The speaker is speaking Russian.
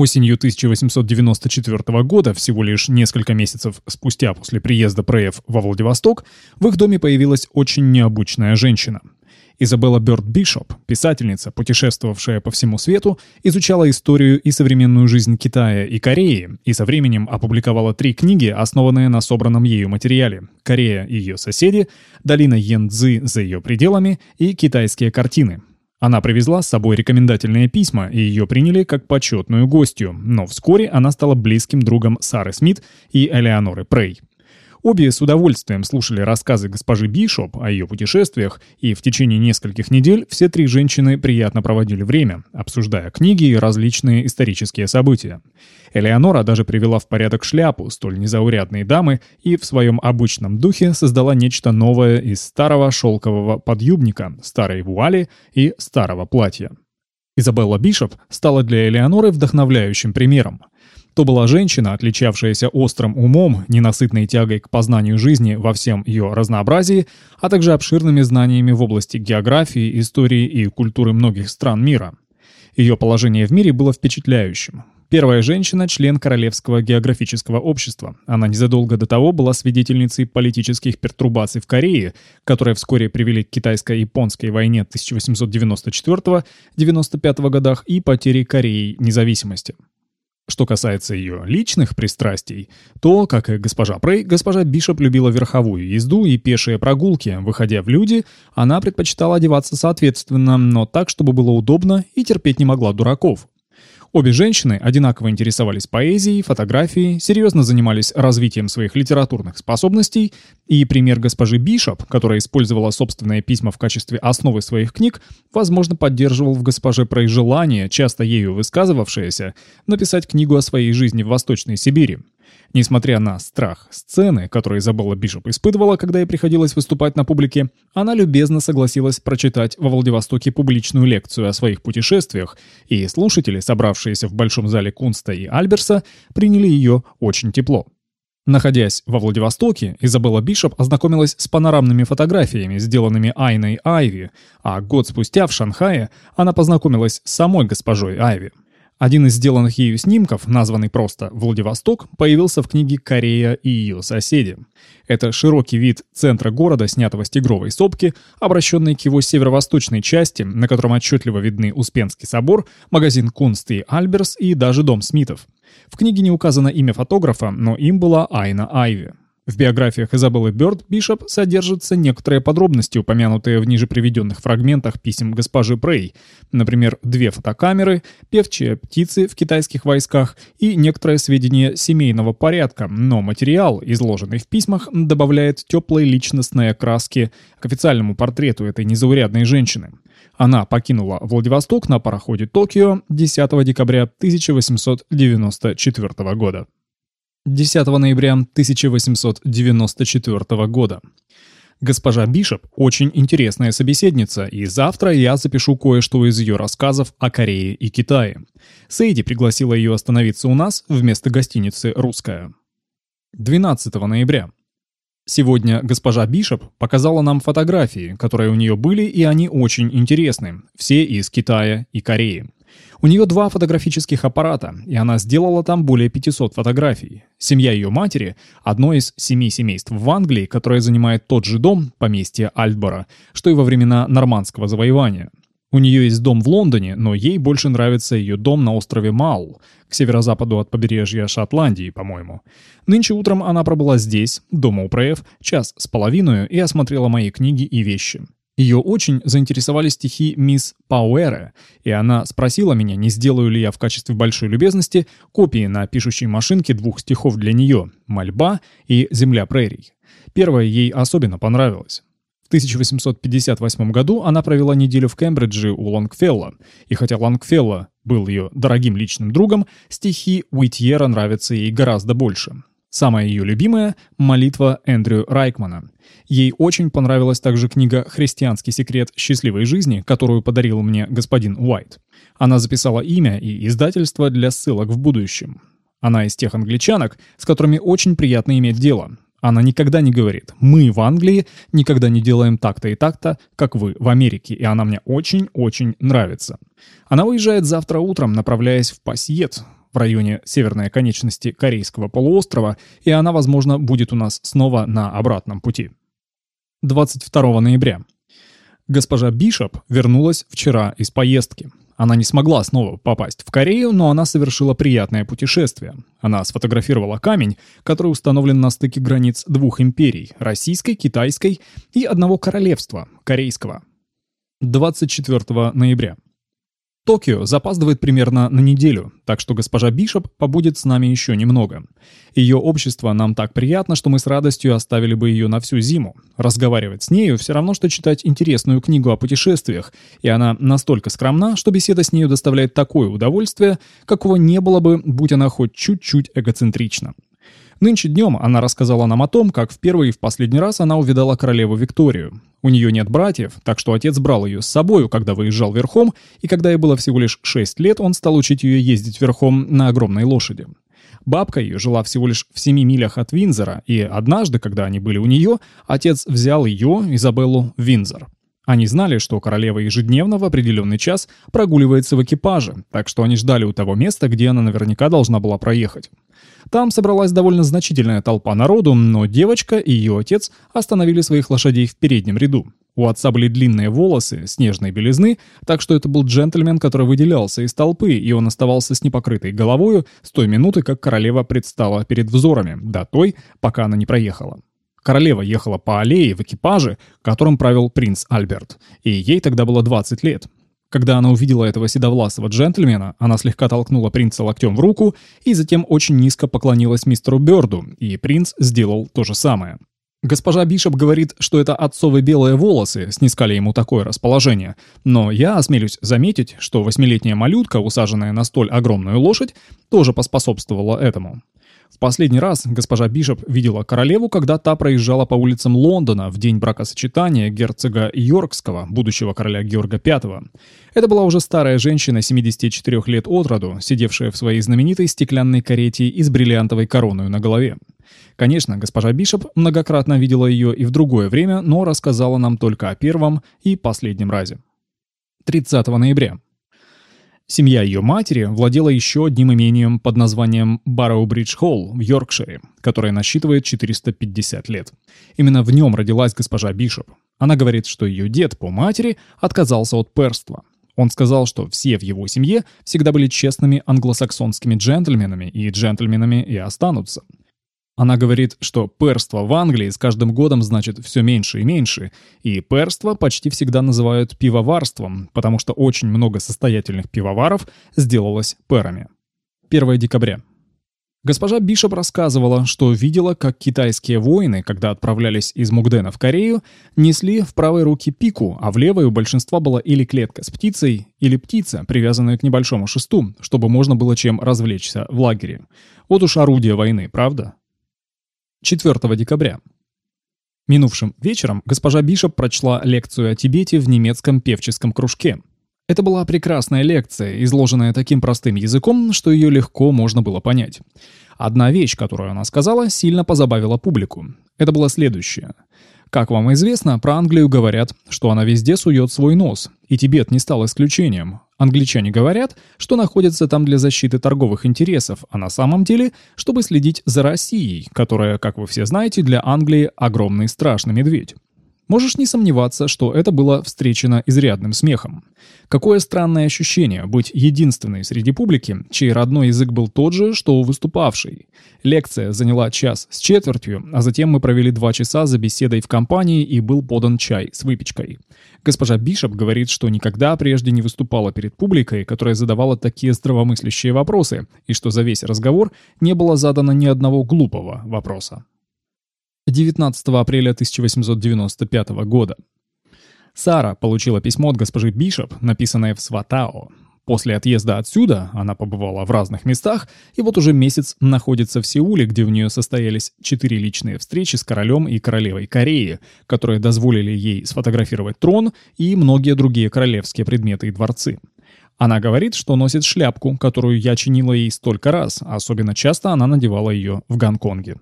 Осенью 1894 года, всего лишь несколько месяцев спустя после приезда Преев во Владивосток, в их доме появилась очень необычная женщина. Изабелла Бёрд Бишоп, писательница, путешествовавшая по всему свету, изучала историю и современную жизнь Китая и Кореи и со временем опубликовала три книги, основанные на собранном ею материале «Корея и ее соседи», «Долина Янцзы за ее пределами» и «Китайские картины», она привезла с собой рекомендательные письма, и ее приняли как почетную гостью, но вскоре она стала близким другом Сары Смит и Элеоноры Прей. Обе с удовольствием слушали рассказы госпожи Бишоп о ее путешествиях, и в течение нескольких недель все три женщины приятно проводили время, обсуждая книги и различные исторические события. Элеонора даже привела в порядок шляпу столь незаурядной дамы и в своем обычном духе создала нечто новое из старого шелкового подъюбника, старой вуали и старого платья. Изабелла Бишоп стала для Элеоноры вдохновляющим примером. То была женщина, отличавшаяся острым умом, ненасытной тягой к познанию жизни во всем ее разнообразии, а также обширными знаниями в области географии, истории и культуры многих стран мира. Ее положение в мире было впечатляющим. Первая женщина – член Королевского географического общества. Она незадолго до того была свидетельницей политических пертурбаций в Корее, которые вскоре привели к китайско-японской войне 1894-95 годах и потере Кореи независимости. Что касается ее личных пристрастий, то, как и госпожа Прей, госпожа Бишоп любила верховую езду и пешие прогулки. Выходя в люди, она предпочитала одеваться соответственно, но так, чтобы было удобно и терпеть не могла дураков. Обе женщины одинаково интересовались поэзией, фотографией, серьезно занимались развитием своих литературных способностей, и пример госпожи Бишоп, которая использовала собственные письма в качестве основы своих книг, возможно, поддерживал в госпоже Прей желание, часто ею высказывавшееся, написать книгу о своей жизни в Восточной Сибири. Несмотря на страх сцены, которую Изабелла Бишоп испытывала, когда ей приходилось выступать на публике, она любезно согласилась прочитать во Владивостоке публичную лекцию о своих путешествиях, и слушатели, собравшиеся в большом зале Кунста и Альберса, приняли ее очень тепло. Находясь во Владивостоке, Изабелла Бишоп ознакомилась с панорамными фотографиями, сделанными Айной Айви, а год спустя в Шанхае она познакомилась с самой госпожой Айви. Один из сделанных ею снимков, названный просто «Владивосток», появился в книге «Корея и ее соседи». Это широкий вид центра города, снятого с тигровой сопки, обращенный к его северо-восточной части, на котором отчетливо видны Успенский собор, магазин Кунст и Альберс и даже дом Смитов. В книге не указано имя фотографа, но им была Айна Айви. В биографиях Изабеллы Бёрд Бишоп содержатся некоторые подробности, упомянутые в ниже приведенных фрагментах писем госпожи Прей, например, две фотокамеры, певчие птицы в китайских войсках и некоторые сведения семейного порядка, но материал, изложенный в письмах, добавляет теплой личностной окраски к официальному портрету этой незаурядной женщины. Она покинула Владивосток на пароходе «Токио» 10 декабря 1894 года. 10 ноября 1894 года. Госпожа Бишоп очень интересная собеседница, и завтра я запишу кое-что из ее рассказов о Корее и Китае. Сейди пригласила ее остановиться у нас вместо гостиницы «Русская». 12 ноября. Сегодня госпожа Бишоп показала нам фотографии, которые у нее были, и они очень интересны, все из Китая и Кореи. У нее два фотографических аппарата, и она сделала там более 500 фотографий. Семья ее матери – одно из семи семейств в Англии, которое занимает тот же дом, поместье Альтбора, что и во времена нормандского завоевания. У нее есть дом в Лондоне, но ей больше нравится ее дом на острове Маул, к северо-западу от побережья Шотландии, по-моему. Нынче утром она пробыла здесь, дома у Преев, час с половиной и осмотрела мои книги и вещи. Ее очень заинтересовали стихи мисс Пауэре, и она спросила меня, не сделаю ли я в качестве большой любезности копии на пишущей машинке двух стихов для нее «Мольба» и «Земля прерий». Первое ей особенно понравилось. В 1858 году она провела неделю в Кембридже у Лонгфелла, и хотя Лонгфелла был ее дорогим личным другом, стихи Уитьера нравятся ей гораздо больше. Самая ее любимая — молитва Эндрю Райкмана. Ей очень понравилась также книга «Христианский секрет счастливой жизни», которую подарил мне господин Уайт. Она записала имя и издательство для ссылок в будущем. Она из тех англичанок, с которыми очень приятно иметь дело. Она никогда не говорит «мы в Англии никогда не делаем так-то и так-то, как вы в Америке», и она мне очень-очень нравится. Она уезжает завтра утром, направляясь в Пассиет, в районе северной оконечности Корейского полуострова, и она, возможно, будет у нас снова на обратном пути. 22 ноября. Госпожа Бишоп вернулась вчера из поездки. Она не смогла снова попасть в Корею, но она совершила приятное путешествие. Она сфотографировала камень, который установлен на стыке границ двух империй – российской, китайской и одного королевства – корейского. 24 ноября. Токио запаздывает примерно на неделю, так что госпожа Бишоп побудет с нами еще немного. Ее общество нам так приятно, что мы с радостью оставили бы ее на всю зиму. Разговаривать с нею все равно, что читать интересную книгу о путешествиях, и она настолько скромна, что беседа с нею доставляет такое удовольствие, какого не было бы, будь она хоть чуть-чуть эгоцентрична. Нынче днем она рассказала нам о том, как в первый и в последний раз она увидала королеву Викторию. У нее нет братьев, так что отец брал ее с собою, когда выезжал верхом, и когда ей было всего лишь 6 лет, он стал учить ее ездить верхом на огромной лошади. Бабка ее жила всего лишь в семи милях от Винзора, и однажды, когда они были у нее, отец взял ее, Изабеллу, в Винзор. Они знали, что королева ежедневно в определенный час прогуливается в экипаже, так что они ждали у того места, где она наверняка должна была проехать. Там собралась довольно значительная толпа народу, но девочка и ее отец остановили своих лошадей в переднем ряду. У отца были длинные волосы, снежной белизны, так что это был джентльмен, который выделялся из толпы, и он оставался с непокрытой головою с той минуты, как королева предстала перед взорами, до той, пока она не проехала. Королева ехала по аллее в экипаже, которым правил принц Альберт, и ей тогда было 20 лет. Когда она увидела этого седовласого джентльмена, она слегка толкнула принца локтем в руку и затем очень низко поклонилась мистеру Бёрду, и принц сделал то же самое. Госпожа Бишоп говорит, что это отцовы белые волосы снискали ему такое расположение, но я осмелюсь заметить, что восьмилетняя малютка, усаженная на столь огромную лошадь, тоже поспособствовала этому. В последний раз госпожа Бишоп видела королеву, когда та проезжала по улицам Лондона в день бракосочетания герцога Йоркского, будущего короля Георга V. Это была уже старая женщина 74 лет от роду, сидевшая в своей знаменитой стеклянной карете и с бриллиантовой короной на голове. Конечно, госпожа Бишоп многократно видела ее и в другое время, но рассказала нам только о первом и последнем разе. 30 ноября. Семья ее матери владела еще одним имением под названием Барроу-Бридж-Холл в Йоркшире, которое насчитывает 450 лет. Именно в нем родилась госпожа Бишоп. Она говорит, что ее дед по матери отказался от перства. Он сказал, что все в его семье всегда были честными англосаксонскими джентльменами, и джентльменами и останутся. Она говорит, что перство в Англии с каждым годом значит все меньше и меньше, и перство почти всегда называют пивоварством, потому что очень много состоятельных пивоваров сделалось перами. 1 декабря. Госпожа Бишоп рассказывала, что видела, как китайские воины, когда отправлялись из Мугдена в Корею, несли в правой руке пику, а в левой у большинства была или клетка с птицей, или птица, привязанная к небольшому шесту, чтобы можно было чем развлечься в лагере. Вот уж орудие войны, правда? 4 декабря. Минувшим вечером госпожа Бишоп прочла лекцию о Тибете в немецком певческом кружке. Это была прекрасная лекция, изложенная таким простым языком, что ее легко можно было понять. Одна вещь, которую она сказала, сильно позабавила публику. Это было следующее. Как вам известно, про Англию говорят, что она везде сует свой нос, и Тибет не стал исключением. Англичане говорят, что находятся там для защиты торговых интересов, а на самом деле, чтобы следить за Россией, которая, как вы все знаете, для Англии огромный страшный медведь. Можешь не сомневаться, что это было встречено изрядным смехом. Какое странное ощущение быть единственной среди публики, чей родной язык был тот же, что у выступавшей. Лекция заняла час с четвертью, а затем мы провели два часа за беседой в компании и был подан чай с выпечкой. Госпожа Бишоп говорит, что никогда прежде не выступала перед публикой, которая задавала такие здравомыслящие вопросы, и что за весь разговор не было задано ни одного глупого вопроса. 19 апреля 1895 года. Сара получила письмо от госпожи Бишоп, написанное в Сватао. После отъезда отсюда она побывала в разных местах и вот уже месяц находится в Сеуле, где у нее состоялись четыре личные встречи с королем и королевой Кореи, которые дозволили ей сфотографировать трон и многие другие королевские предметы и дворцы. Она говорит, что носит шляпку, которую я чинила ей столько раз, особенно часто она надевала ее в Гонконге.